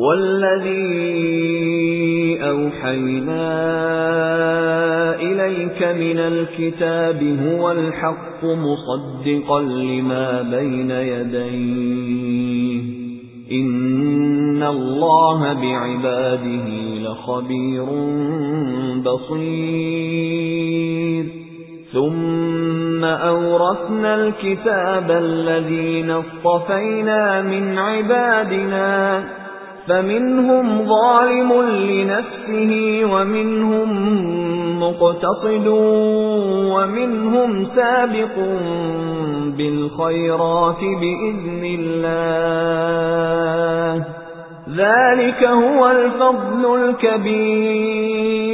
وَالَّذِي أَوْحَيْنَا إِلَيْكَ مِنَ الْكِتَابِ هُوَ الْحَقُّ مُصَدِّقًا لِمَا بَيْنَ يَدَيْهِ إِنَّ اللَّهَ بِعِبَادِهِ لَخَبِيرٌ بَصِيرٌ ثُمَّ أَوْرَثْنَا الْكِتَابَ الَّذِينَ اصْطَفَيْنَا مِنْ عِبَادِنَا فَمِنْهُمْ ظَالِمٌ لِنَفْسِهِ وَمِنْهُمْ مُقْتَصِدٌ وَمِنْهُمْ سَابِقٌ بِالْخَيْرَاتِ بِإِذْنِ اللَّهِ. ذَلِكَ هُوَ الْفَضْلُ الْكَبِيرُ.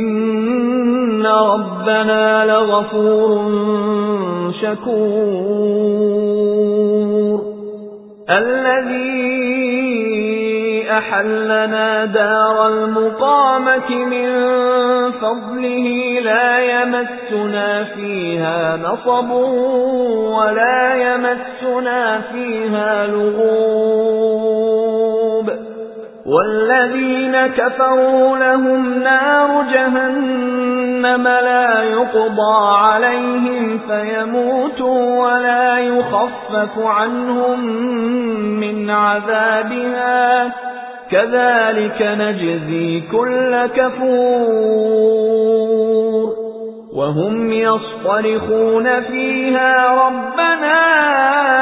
إِنَّ رَبَّنَا لَغَفُورٌ شَكُورٌ الَّذِي أَحَلَّنَا دَارَ الْمُقَامَةِ مِنْ فَضْلِهِ لَا يَمَسُّنَا فِيهَا نَصَبٌ وَلَا يَمَسُّنَا فِيهَا لُغُوبٌ وَالَّذِينَ كَفَرُوا لَهُمْ نَارُ جَهَنَّمَ لَا يُقْضَى عَلَيْهِمْ فَيَمُوتُوا وَلَا يُخَفَّفُ عَنْهُمْ مِنْ عَذَابِهَا. كَذَلِكَ نَجْزِي كُلَّ كَفُورٍ. وَهُمْ يَصْطَرِخُونَ فِيهَا رَبَّنَا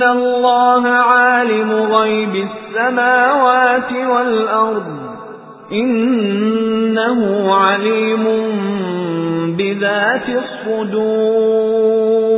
إِنَّ اللَّهَ عَالِمُ غَيْبِ السَّمَاوَاتِ وَالْأَرْضِ إِنَّهُ عَلِيمٌ بِذَاتِ الصُّدُورِ